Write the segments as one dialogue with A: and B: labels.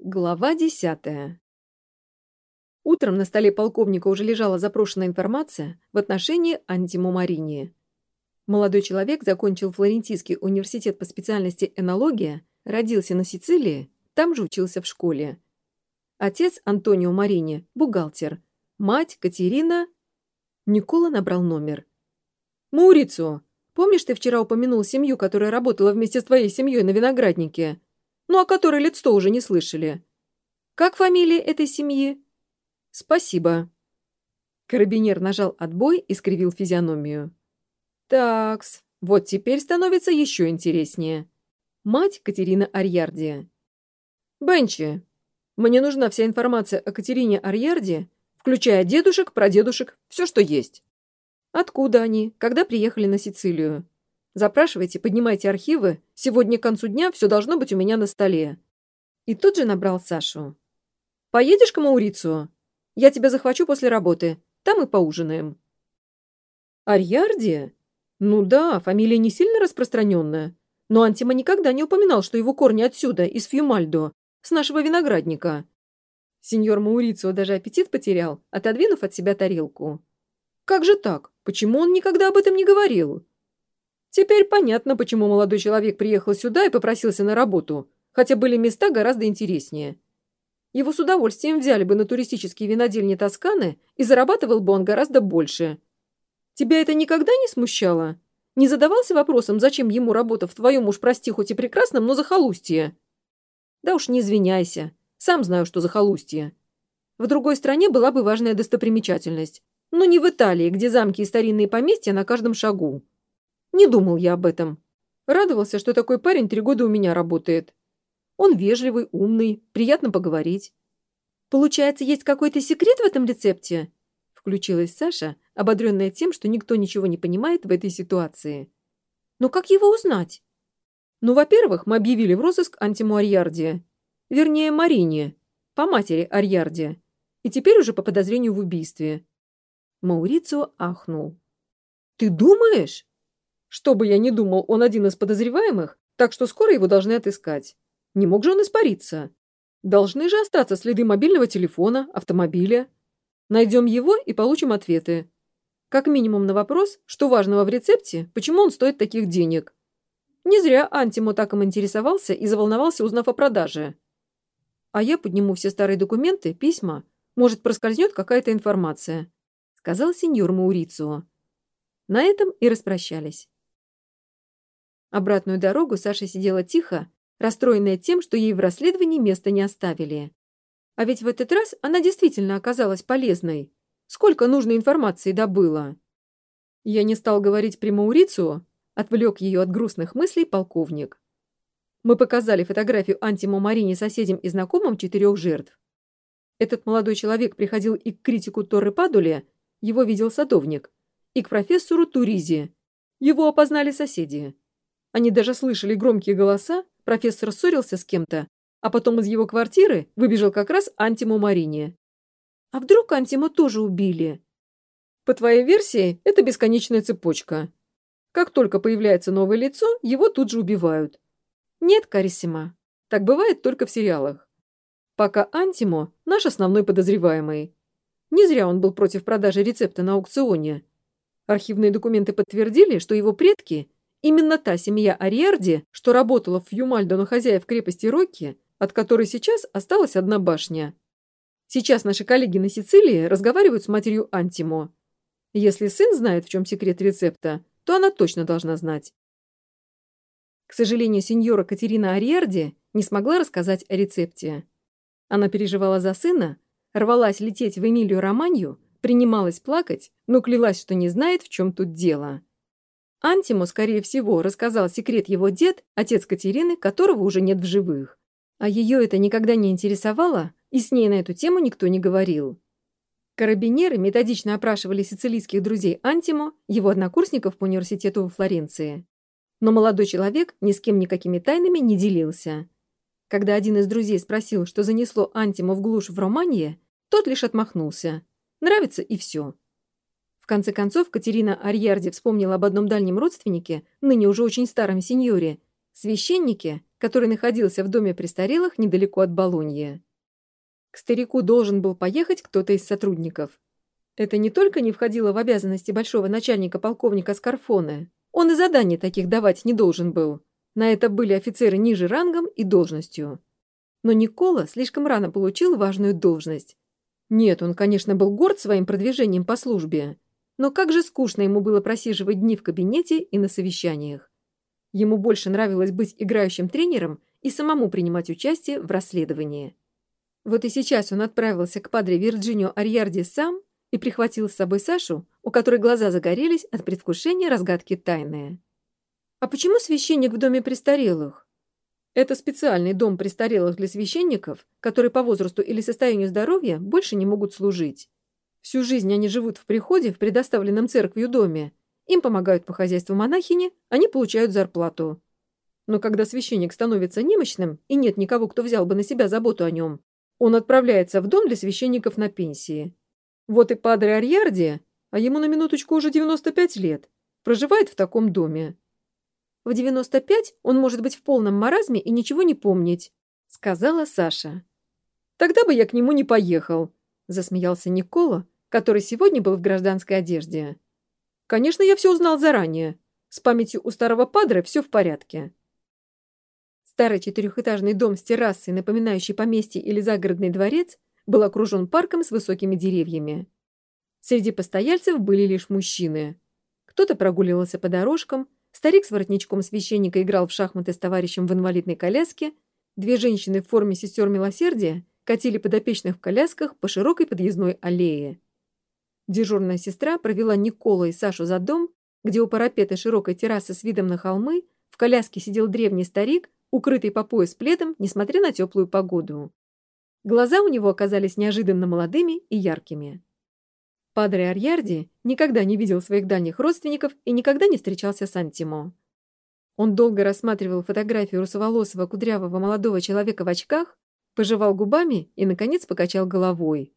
A: Глава десятая. Утром на столе полковника уже лежала запрошенная информация в отношении Антимо Марини. Молодой человек закончил Флорентийский университет по специальности энология, родился на Сицилии, там же учился в школе. Отец Антонио Марини – бухгалтер. Мать Катерина... Никола набрал номер. «Маурицио, помнишь, ты вчера упомянул семью, которая работала вместе с твоей семьей на винограднике?» Ну о которой сто уже не слышали. Как фамилия этой семьи? Спасибо. Карабинер нажал отбой и скривил физиономию. Такс, вот теперь становится еще интереснее. Мать Катерина Арьярди. Бенчи, мне нужна вся информация о Катерине Арьярди, включая дедушек, прадедушек, все, что есть. Откуда они, когда приехали на Сицилию? Запрашивайте, поднимайте архивы. Сегодня к концу дня все должно быть у меня на столе». И тут же набрал Сашу. «Поедешь к Маурицу? Я тебя захвачу после работы. Там и поужинаем». «Арьярди? Ну да, фамилия не сильно распространенная. Но Антима никогда не упоминал, что его корни отсюда, из Фьюмальдо, с нашего виноградника». Сеньор Маурицио даже аппетит потерял, отодвинув от себя тарелку. «Как же так? Почему он никогда об этом не говорил?» Теперь понятно, почему молодой человек приехал сюда и попросился на работу, хотя были места гораздо интереснее. Его с удовольствием взяли бы на туристические винодельни Тосканы, и зарабатывал бы он гораздо больше. Тебя это никогда не смущало? Не задавался вопросом, зачем ему работа в твоем уж, прости, хоть и прекрасном, но захолустье? Да уж не извиняйся. Сам знаю, что захолустье. В другой стране была бы важная достопримечательность. Но не в Италии, где замки и старинные поместья на каждом шагу. Не думал я об этом. Радовался, что такой парень три года у меня работает. Он вежливый, умный, приятно поговорить. Получается, есть какой-то секрет в этом рецепте? Включилась Саша, ободренная тем, что никто ничего не понимает в этой ситуации. Но как его узнать? Ну, во-первых, мы объявили в розыск Антиму Арьярди. Вернее, Марине, по матери Арьярди. И теперь уже по подозрению в убийстве. Маурицио ахнул. «Ты думаешь?» Что бы я ни думал, он один из подозреваемых, так что скоро его должны отыскать. Не мог же он испариться. Должны же остаться следы мобильного телефона, автомобиля. Найдем его и получим ответы. Как минимум на вопрос, что важного в рецепте, почему он стоит таких денег. Не зря Антимо так им интересовался и заволновался, узнав о продаже. А я подниму все старые документы, письма. Может, проскользнет какая-то информация», — сказал сеньор Маурицио. На этом и распрощались. Обратную дорогу Саша сидела тихо, расстроенная тем, что ей в расследовании места не оставили. А ведь в этот раз она действительно оказалась полезной. Сколько нужной информации добыла. Я не стал говорить при Маурицу, отвлек ее от грустных мыслей полковник. Мы показали фотографию Антимо Марине соседям и знакомым четырех жертв. Этот молодой человек приходил и к критику Торры Падуле, его видел садовник, и к профессору Туризи. Его опознали соседи. Они даже слышали громкие голоса, профессор ссорился с кем-то, а потом из его квартиры выбежал как раз Антимо Марине. А вдруг Антимо тоже убили? По твоей версии, это бесконечная цепочка. Как только появляется новое лицо, его тут же убивают. Нет, Кариссима, так бывает только в сериалах. Пока Антимо – наш основной подозреваемый. Не зря он был против продажи рецепта на аукционе. Архивные документы подтвердили, что его предки Именно та семья Ариерди, что работала в Юмальдо на хозяев крепости Рокки, от которой сейчас осталась одна башня. Сейчас наши коллеги на Сицилии разговаривают с матерью Антимо. Если сын знает, в чем секрет рецепта, то она точно должна знать. К сожалению, сеньора Катерина Ариерди не смогла рассказать о рецепте. Она переживала за сына, рвалась лететь в Эмилию Романью, принималась плакать, но клялась, что не знает, в чем тут дело. Антиму, скорее всего, рассказал секрет его дед, отец Катерины, которого уже нет в живых. А ее это никогда не интересовало, и с ней на эту тему никто не говорил. Карабинеры методично опрашивали сицилийских друзей Антимо, его однокурсников по университету во Флоренции. Но молодой человек ни с кем никакими тайнами не делился. Когда один из друзей спросил, что занесло Антимо в глушь в Романье, тот лишь отмахнулся. Нравится и все конце концов, Катерина Арьярди вспомнила об одном дальнем родственнике, ныне уже очень старом сеньоре, священнике, который находился в доме престарелых недалеко от Болоньи. К старику должен был поехать кто-то из сотрудников. Это не только не входило в обязанности большого начальника полковника Скарфоне, он и заданий таких давать не должен был. На это были офицеры ниже рангом и должностью. Но Никола слишком рано получил важную должность. Нет, он, конечно, был горд своим продвижением по службе, но как же скучно ему было просиживать дни в кабинете и на совещаниях. Ему больше нравилось быть играющим тренером и самому принимать участие в расследовании. Вот и сейчас он отправился к падре Вирджинио Арьярди сам и прихватил с собой Сашу, у которой глаза загорелись от предвкушения разгадки тайны. «А почему священник в доме престарелых?» «Это специальный дом престарелых для священников, которые по возрасту или состоянию здоровья больше не могут служить. Всю жизнь они живут в приходе в предоставленном церковью доме. Им помогают по хозяйству монахини, они получают зарплату. Но когда священник становится немощным и нет никого, кто взял бы на себя заботу о нем, он отправляется в дом для священников на пенсии. Вот и Падре Арьярди, а ему на минуточку уже 95 лет, проживает в таком доме. В 95 он может быть в полном маразме и ничего не помнить, сказала Саша. Тогда бы я к нему не поехал, засмеялся Никола, который сегодня был в гражданской одежде. Конечно, я все узнал заранее. С памятью у старого падре все в порядке. Старый четырехэтажный дом с террасой, напоминающий поместье или загородный дворец, был окружен парком с высокими деревьями. Среди постояльцев были лишь мужчины. Кто-то прогуливался по дорожкам, старик с воротничком священника играл в шахматы с товарищем в инвалидной коляске, две женщины в форме сестер милосердия катили подопечных в колясках по широкой подъездной аллее. Дежурная сестра провела Никола и Сашу за дом, где у парапета широкой террасы с видом на холмы в коляске сидел древний старик укрытый по пояс пледом, несмотря на теплую погоду. Глаза у него оказались неожиданно молодыми и яркими. Падре Арьярди никогда не видел своих дальних родственников и никогда не встречался с Антимо. Он долго рассматривал фотографию русоволосого кудрявого молодого человека в очках, пожевал губами и, наконец, покачал головой.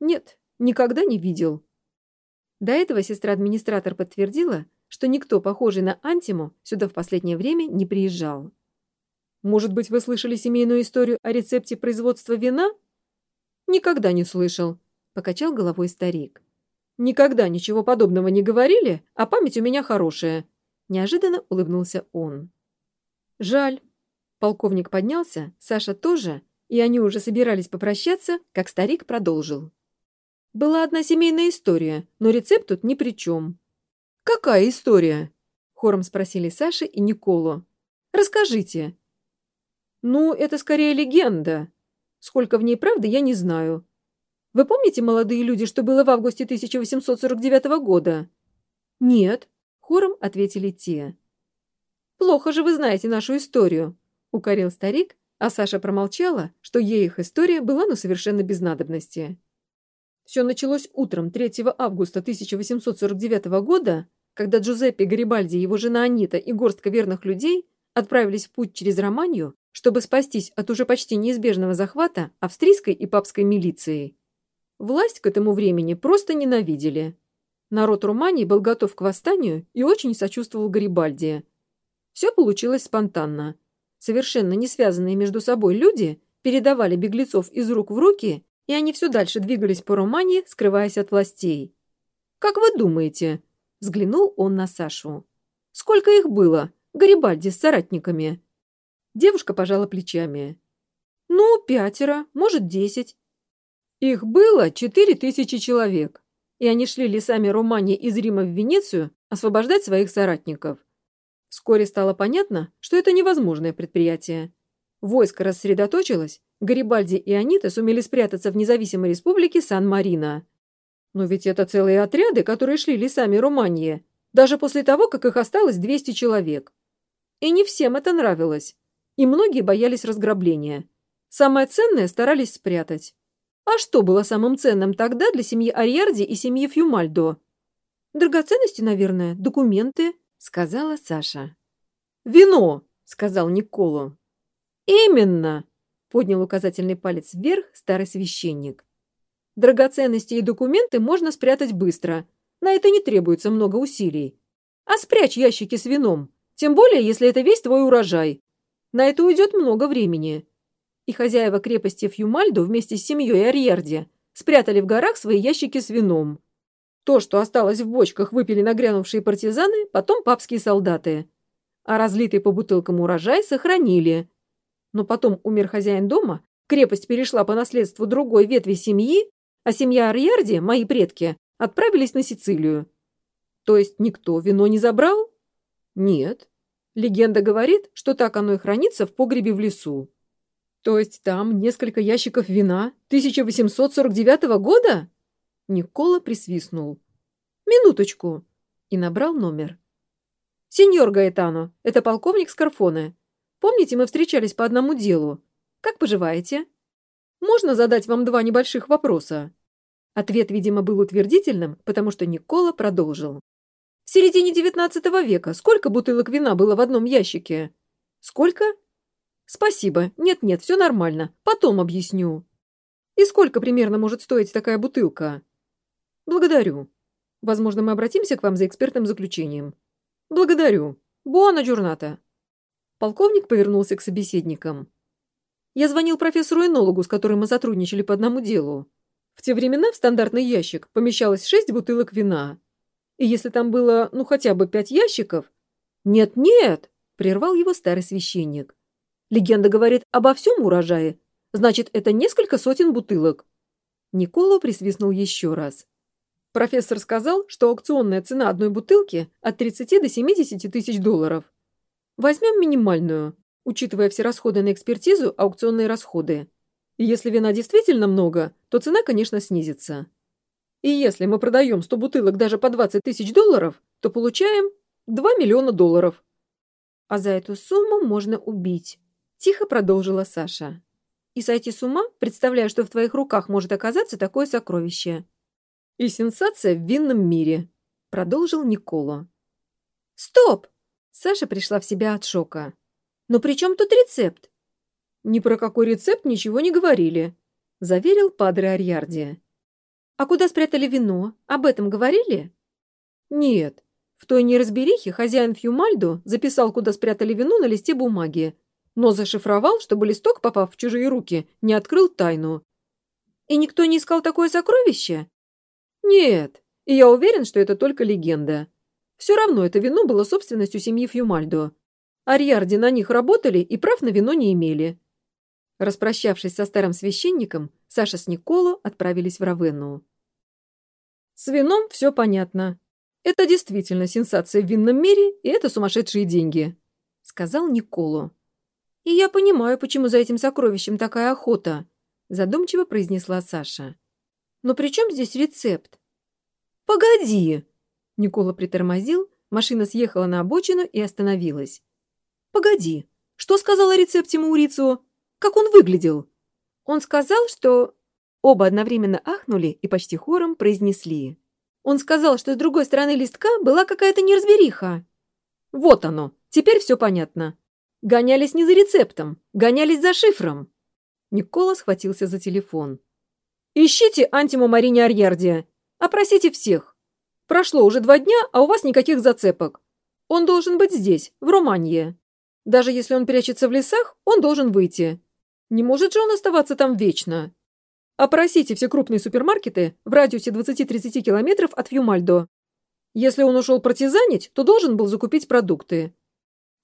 A: Нет, никогда не видел. До этого сестра-администратор подтвердила, что никто, похожий на Антиму, сюда в последнее время не приезжал. Может быть, вы слышали семейную историю о рецепте производства вина? Никогда не слышал, покачал головой старик. Никогда ничего подобного не говорили, а память у меня хорошая. Неожиданно улыбнулся он. Жаль. Полковник поднялся, Саша тоже, и они уже собирались попрощаться, как старик продолжил. Была одна семейная история, но рецепт тут ни при чем. «Какая история?» — хором спросили Саша и Николу. «Расскажите», ну, это скорее легенда. Сколько в ней правды, я не знаю. Вы помните, молодые люди, что было в августе 1849 года? Нет, хором ответили те. Плохо же вы знаете нашу историю, укорил старик, а Саша промолчала, что ей их история была ну совершенно без надобности. Все началось утром 3 августа 1849 года, когда Джузеппе Гарибальди, его жена Анита и горстка верных людей отправились в путь через Романию чтобы спастись от уже почти неизбежного захвата австрийской и папской милицией. Власть к этому времени просто ненавидели. Народ Румании был готов к восстанию и очень сочувствовал Гарибальди. Все получилось спонтанно. Совершенно не связанные между собой люди передавали беглецов из рук в руки, и они все дальше двигались по Румании, скрываясь от властей. «Как вы думаете?» — взглянул он на Сашу. «Сколько их было, Гарибальди с соратниками?» Девушка пожала плечами. «Ну, пятеро, может, десять». Их было четыре тысячи человек, и они шли лесами Румании из Рима в Венецию освобождать своих соратников. Вскоре стало понятно, что это невозможное предприятие. Войско рассредоточилось, Гарибальди и Анита сумели спрятаться в независимой республике Сан-Марино. Но ведь это целые отряды, которые шли лесами Румании, даже после того, как их осталось 200 человек. И не всем это нравилось и многие боялись разграбления. Самое ценное старались спрятать. А что было самым ценным тогда для семьи Ариарди и семьи Фьюмальдо? Драгоценности, наверное, документы, сказала Саша. Вино, сказал Николу. Именно, поднял указательный палец вверх старый священник. Драгоценности и документы можно спрятать быстро. На это не требуется много усилий. А спрячь ящики с вином, тем более, если это весь твой урожай. На это уйдет много времени. И хозяева крепости Фьюмальдо вместе с семьей Арьерди спрятали в горах свои ящики с вином. То, что осталось в бочках, выпили нагрянувшие партизаны, потом папские солдаты. А разлитый по бутылкам урожай сохранили. Но потом умер хозяин дома, крепость перешла по наследству другой ветви семьи, а семья Арьерди, мои предки, отправились на Сицилию. То есть никто вино не забрал? Нет. Легенда говорит, что так оно и хранится в погребе в лесу. То есть там несколько ящиков вина 1849 года? Никола присвистнул. Минуточку. И набрал номер. Сеньор Гаэтано, это полковник Скарфоне. Помните, мы встречались по одному делу? Как поживаете? Можно задать вам два небольших вопроса? Ответ, видимо, был утвердительным, потому что Никола продолжил. В середине XIX века сколько бутылок вина было в одном ящике? Сколько? Спасибо. Нет-нет, все нормально. Потом объясню. И сколько примерно может стоить такая бутылка? Благодарю. Возможно, мы обратимся к вам за экспертным заключением. Благодарю. Буана Джурната. Полковник повернулся к собеседникам. Я звонил профессору-энологу, с которым мы сотрудничали по одному делу. В те времена в стандартный ящик помещалось шесть бутылок вина. И если там было, ну, хотя бы пять ящиков... «Нет-нет!» — прервал его старый священник. «Легенда говорит обо всем урожае. Значит, это несколько сотен бутылок». Никола присвистнул еще раз. Профессор сказал, что аукционная цена одной бутылки от 30 до 70 тысяч долларов. Возьмем минимальную, учитывая все расходы на экспертизу, аукционные расходы. И если вина действительно много, то цена, конечно, снизится. И если мы продаем 100 бутылок даже по 20 тысяч долларов, то получаем 2 миллиона долларов. А за эту сумму можно убить, тихо продолжила Саша. И сойти с ума, представляя, что в твоих руках может оказаться такое сокровище. И сенсация в винном мире, продолжил Никола. Стоп! Саша пришла в себя от шока. Но при чем тут рецепт? «Ни про какой рецепт ничего не говорили», — заверил Падре Арьярди. «А куда спрятали вино? Об этом говорили?» «Нет. В той неразберихе хозяин Фьюмальдо записал, куда спрятали вино на листе бумаги, но зашифровал, чтобы листок, попав в чужие руки, не открыл тайну. И никто не искал такое сокровище? Нет, и я уверен, что это только легенда. Все равно это вино было собственностью семьи Фьюмальдо. Арьярди на них работали и прав на вино не имели. Распрощавшись со старым священником, Саша с Николо отправились в Равенну. С вином все понятно. Это действительно сенсация в винном мире, и это сумасшедшие деньги, — сказал Николо. И я понимаю, почему за этим сокровищем такая охота, — задумчиво произнесла Саша. Но при чем здесь рецепт? Погоди! Никола притормозил, машина съехала на обочину и остановилась. Погоди, что сказал о рецепте Маурицио? Как он выглядел?» Он сказал, что... Оба одновременно ахнули и почти хором произнесли. Он сказал, что с другой стороны листка была какая-то неразбериха. Вот оно, теперь все понятно. Гонялись не за рецептом, гонялись за шифром. Никола схватился за телефон. «Ищите Антиму Марине Арьярдия. Опросите всех. Прошло уже два дня, а у вас никаких зацепок. Он должен быть здесь, в Романье. Даже если он прячется в лесах, он должен выйти. Не может же он оставаться там вечно. Опросите все крупные супермаркеты в радиусе 20-30 километров от Фьюмальдо. Если он ушел партизанить, то должен был закупить продукты.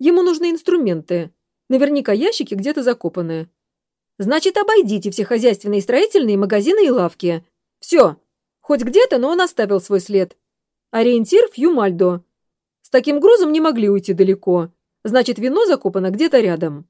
A: Ему нужны инструменты. Наверняка ящики где-то закопаны. Значит, обойдите все хозяйственные и строительные магазины и лавки. Все. Хоть где-то, но он оставил свой след. Ориентир Фьюмальдо. С таким грузом не могли уйти далеко. Значит, вино закопано где-то рядом.